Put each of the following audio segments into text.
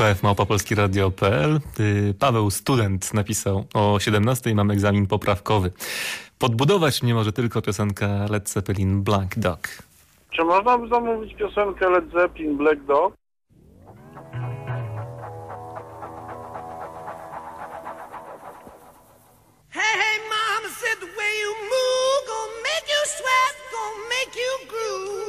UKF Małopolski Radio.pl. Y, Paweł Student napisał o 17 mam egzamin poprawkowy. Podbudować mnie może tylko piosenka Led Zeppelin Black Dog. Czy można by zamówić piosenkę Led Zeppelin Black Dog? Hey, hey, mama said the way you move gonna make you sweat, gonna make you groove.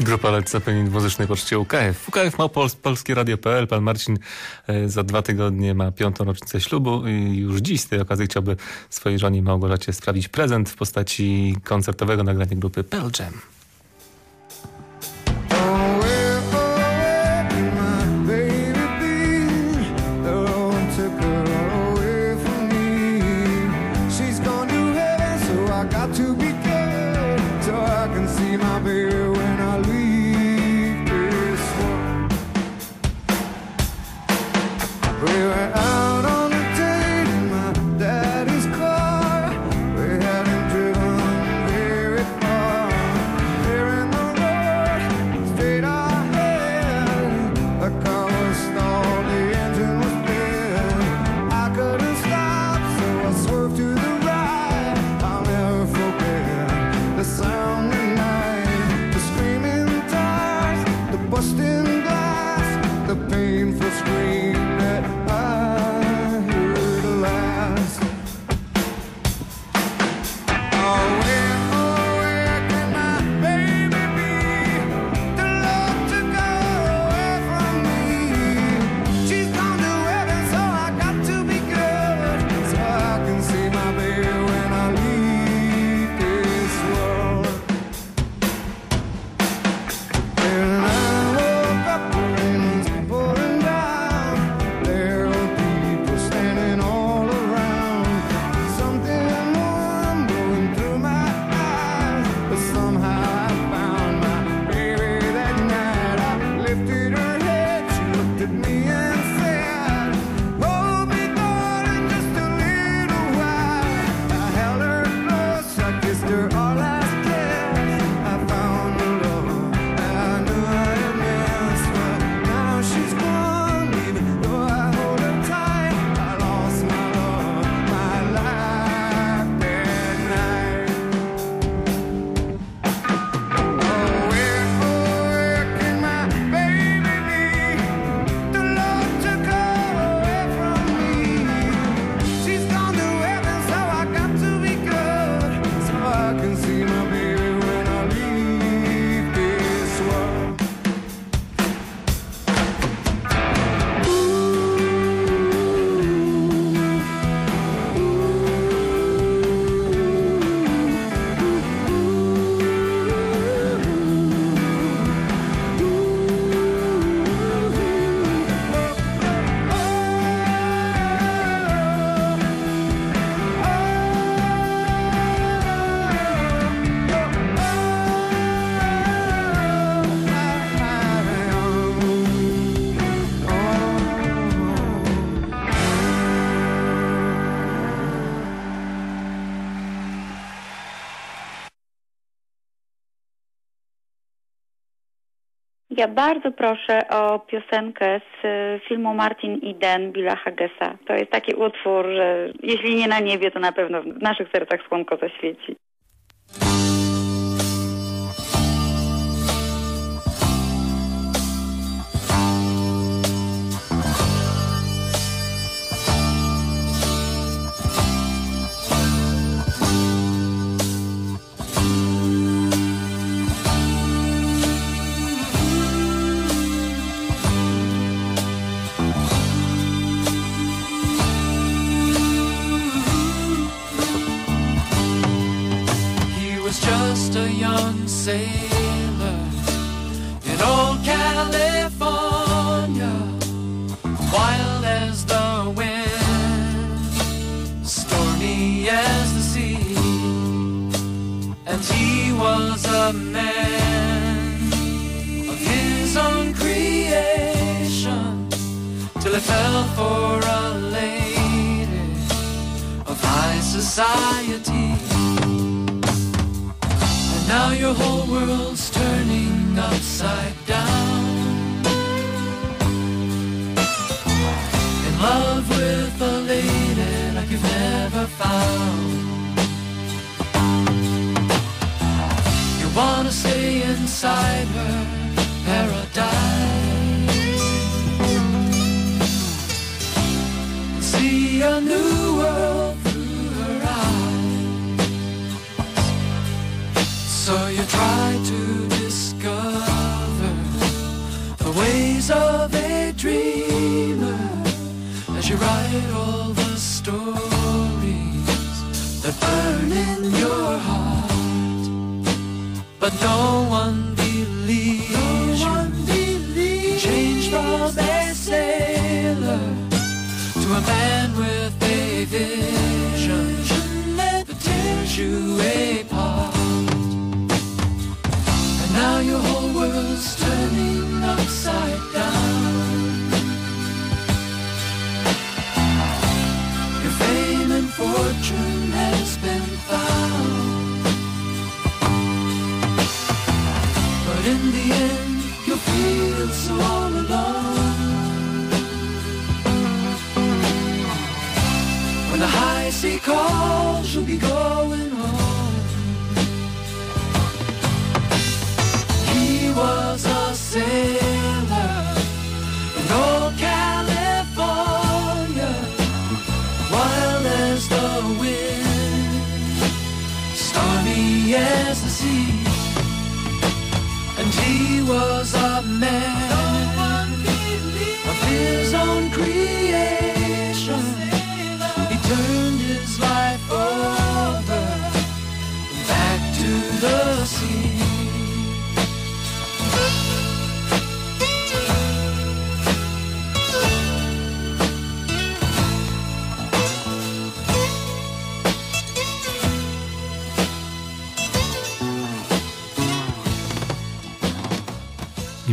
Grupa Led Zeppelin w muzycznej poczcie UKF. UKF ma Pols Polskie Radio.pl. Pan Marcin e, za dwa tygodnie ma piątą rocznicę ślubu i już dziś z tej okazji chciałby swojej żonie Małgorzacie sprawić prezent w postaci koncertowego nagrania grupy Pearl Jam. Ja bardzo proszę o piosenkę z y, filmu Martin i Den Billa Hagesa. To jest taki utwór, że jeśli nie na niebie, to na pewno w naszych sercach słonko zaświeci. sailor in old California, wild as the wind, stormy as the sea. And he was a man of his own creation till he fell for a lady of high society. Now your whole world's turning upside down. In love with a lady like you've never found. You wanna stay inside her paradise. But no one as the sea. And he was a man of his own.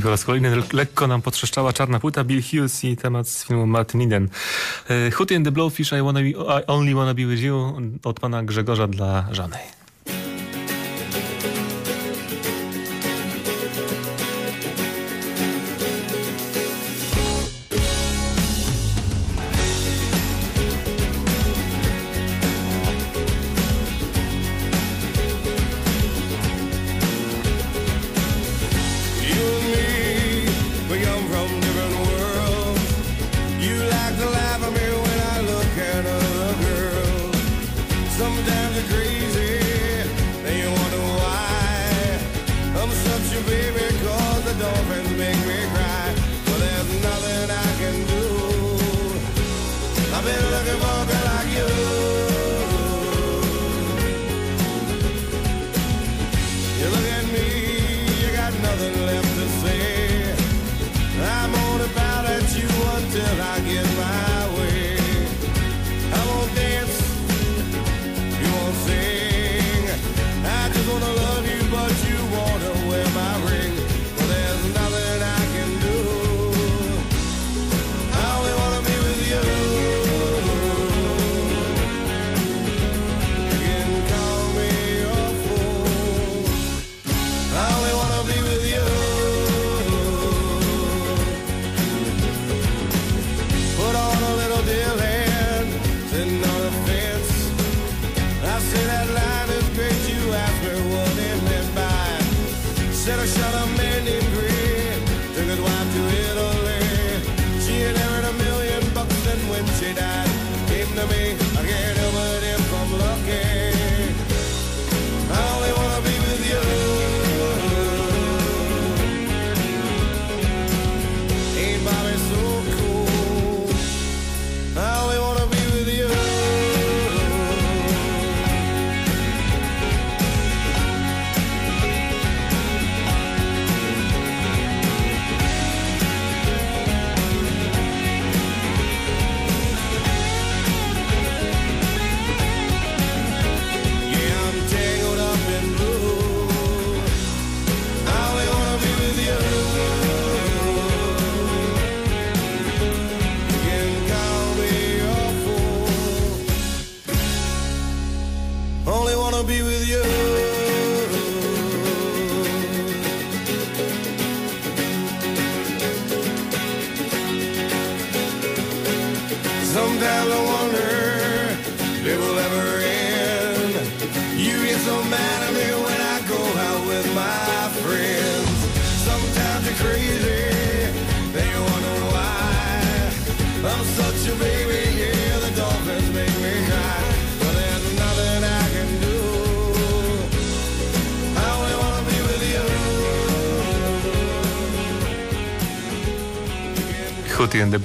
po raz kolejny lekko nam potrzeszczała czarna płyta Bill Hughes i temat z filmu Martin Eden. E, Hut in the Blowfish, I, wanna be, I Only Wanna Be With You od pana Grzegorza dla Żanej.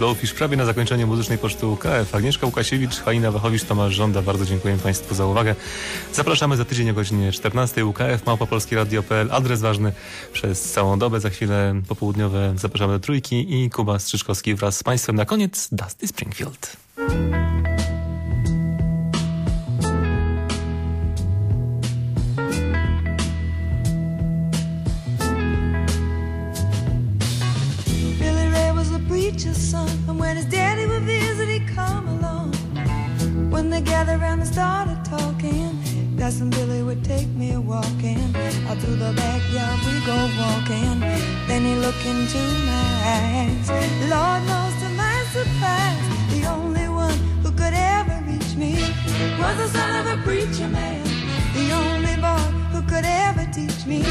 Blowfish prawie na zakończenie muzycznej poczty UKF. Agnieszka Łukasiewicz, Halina Wachowicz, Tomasz Żąda. Bardzo dziękuję Państwu za uwagę. Zapraszamy za tydzień o godzinie 14 UKF, małpopolskiradio.pl. Adres ważny przez całą dobę. Za chwilę popołudniowe zapraszamy do trójki i Kuba Strzyczkowski wraz z Państwem. Na koniec Dusty Springfield. Looked into my eyes. Lord knows to my surprise, the only one who could ever reach me was the son of a preacher man. The only boy who could ever teach me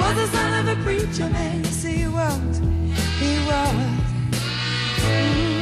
was the son of a preacher man. Yes, he was. He was. Mm, yes,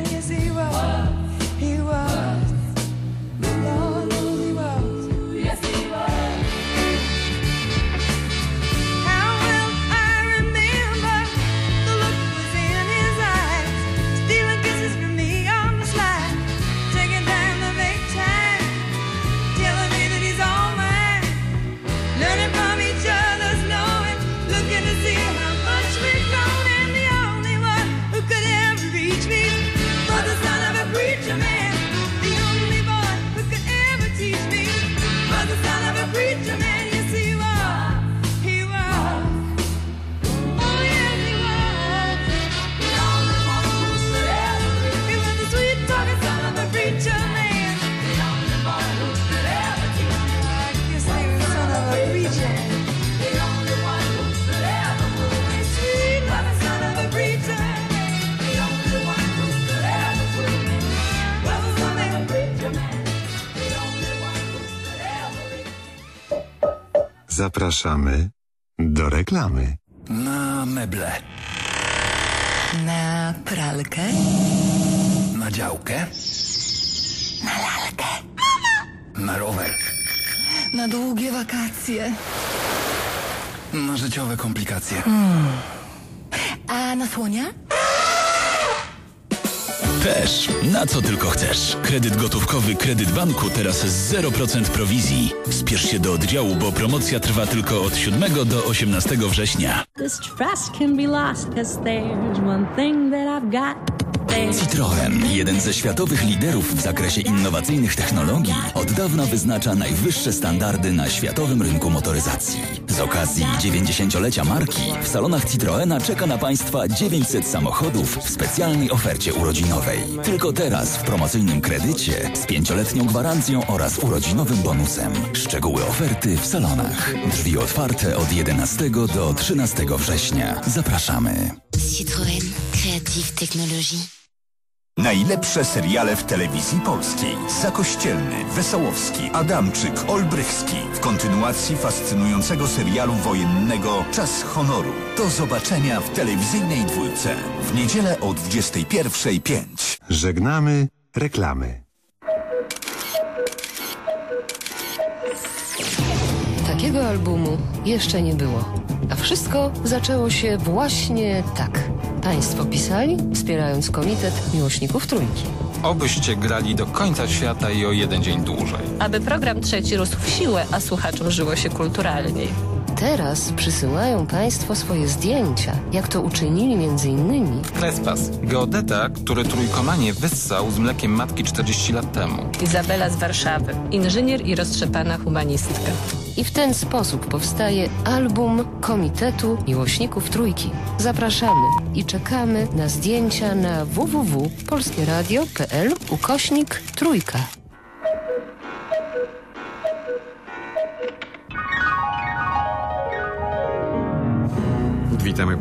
Zapraszamy do reklamy. Na meble, Na pralkę? na działkę, Na lalkę? na rower, Na długie wakacje? na życiowe komplikacje. A na słonia? Też, na co tylko chcesz. Kredyt gotówkowy Kredyt Banku teraz z 0% prowizji. Spiesz się do oddziału, bo promocja trwa tylko od 7 do 18 września. This trust can be lost cause there's one thing that I've got. Citroën, jeden ze światowych liderów w zakresie innowacyjnych technologii, od dawna wyznacza najwyższe standardy na światowym rynku motoryzacji. Z okazji 90-lecia marki w salonach Citroena czeka na Państwa 900 samochodów w specjalnej ofercie urodzinowej. Tylko teraz w promocyjnym kredycie z pięcioletnią gwarancją oraz urodzinowym bonusem. Szczegóły oferty w salonach. Drzwi otwarte od 11 do 13 września. Zapraszamy. Citroën, Creative Technologie. Najlepsze seriale w telewizji polskiej. Zakościelny, Wesołowski, Adamczyk, Olbrychski. W kontynuacji fascynującego serialu wojennego Czas honoru. Do zobaczenia w telewizyjnej dwójce. W niedzielę o 21.05. Żegnamy reklamy. Takiego albumu jeszcze nie było. A wszystko zaczęło się właśnie tak. Państwo pisali, wspierając Komitet Miłośników Trójki. Obyście grali do końca świata i o jeden dzień dłużej. aby program trzeci rósł w siłę, a słuchaczom żyło się kulturalniej. Teraz przysyłają Państwo swoje zdjęcia, jak to uczynili między innymi Krespas, geodeta, który trójkomanie wyssał z mlekiem matki 40 lat temu. Izabela z Warszawy, inżynier i roztrzepana humanistka. I w ten sposób powstaje album Komitetu Miłośników Trójki. Zapraszamy i czekamy na zdjęcia na www.polskieradio.pl ukośnik Trójka.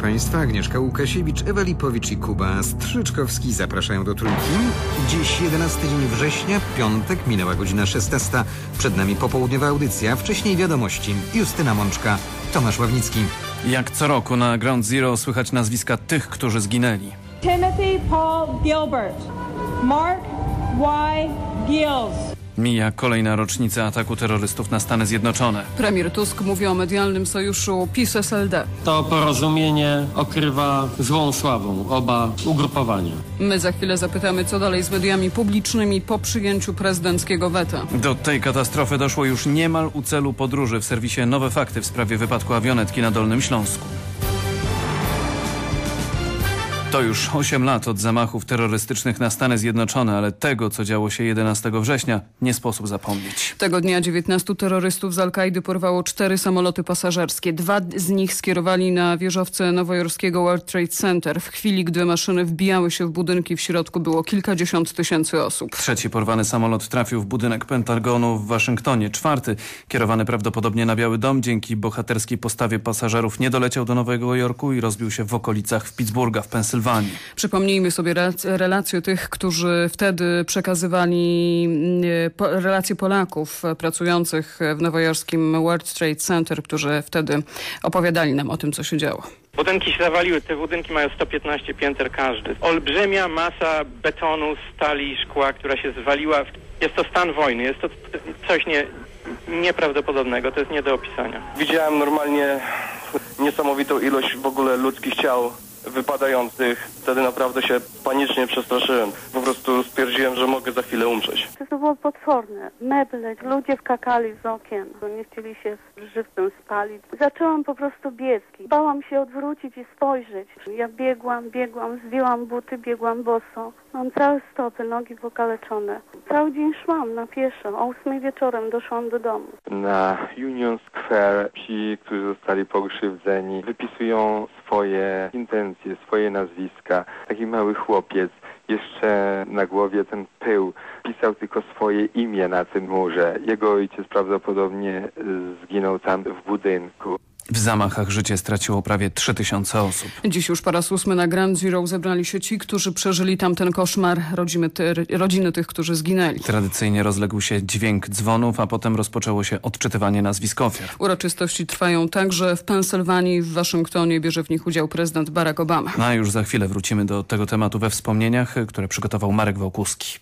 Państwa. Agnieszka Łukasiewicz, Ewa Lipowicz i Kuba Strzyczkowski zapraszają do trójki. Dziś 11 dzień września, piątek, minęła godzina 16. Przed nami popołudniowa audycja, wcześniej wiadomości. Justyna Mączka, Tomasz Ławnicki. Jak co roku na Ground Zero słychać nazwiska tych, którzy zginęli. Timothy Paul Gilbert, Mark Y. Gills. Mija kolejna rocznica ataku terrorystów na Stany Zjednoczone. Premier Tusk mówi o medialnym sojuszu PiS-SLD. To porozumienie okrywa złą sławą oba ugrupowania. My za chwilę zapytamy, co dalej z mediami publicznymi po przyjęciu prezydenckiego weta. Do tej katastrofy doszło już niemal u celu podróży w serwisie Nowe Fakty w sprawie wypadku awionetki na Dolnym Śląsku. To już 8 lat od zamachów terrorystycznych na Stany Zjednoczone, ale tego, co działo się 11 września, nie sposób zapomnieć. Tego dnia 19 terrorystów z Al-Kaidy porwało cztery samoloty pasażerskie. Dwa z nich skierowali na wieżowce nowojorskiego World Trade Center. W chwili, gdy maszyny wbijały się w budynki, w środku było kilkadziesiąt tysięcy osób. Trzeci porwany samolot trafił w budynek Pentagonu w Waszyngtonie. Czwarty, kierowany prawdopodobnie na Biały Dom, dzięki bohaterskiej postawie pasażerów nie doleciał do Nowego Jorku i rozbił się w okolicach w Pittsburgha w Pensylwanii. Przypomnijmy sobie relacje tych, którzy wtedy przekazywali mm, po, relacje Polaków pracujących w nowojorskim World Trade Center, którzy wtedy opowiadali nam o tym, co się działo. Budynki się zawaliły, te budynki mają 115 pięter każdy. Olbrzymia masa betonu, stali, szkła, która się zwaliła. Jest to stan wojny, jest to coś nie, nieprawdopodobnego, to jest nie do opisania. Widziałem normalnie niesamowitą ilość w ogóle ludzkich ciał wypadających. Wtedy naprawdę się panicznie przestraszyłem. Po prostu stwierdziłem, że mogę za chwilę umrzeć. To było potworne. Meble, ludzie wkakali z okien. Nie chcieli się żywcem spalić. Zaczęłam po prostu biec. Bałam się odwrócić i spojrzeć. Ja biegłam, biegłam, zdjęłam buty, biegłam boso. Mam całe stopy, nogi pokaleczone. Cały dzień szłam na pieszo. O ósmej wieczorem doszłam do domu. Na Union Square ci, którzy zostali pokrzywdzeni, wypisują swoje intencje, swoje nazwiska. Taki mały chłopiec, jeszcze na głowie ten pył, pisał tylko swoje imię na tym murze. Jego ojciec prawdopodobnie zginął tam w budynku. W zamachach życie straciło prawie 3000 osób. Dziś już po raz ósmy na Grand Zero zebrali się ci, którzy przeżyli tamten koszmar, rodzimy ty, rodziny tych, którzy zginęli. Tradycyjnie rozległ się dźwięk dzwonów, a potem rozpoczęło się odczytywanie nazwisk ofiar. Uroczystości trwają także w Pensylwanii, w Waszyngtonie. Bierze w nich udział prezydent Barack Obama. No a już za chwilę wrócimy do tego tematu we wspomnieniach, które przygotował Marek Wołkuski.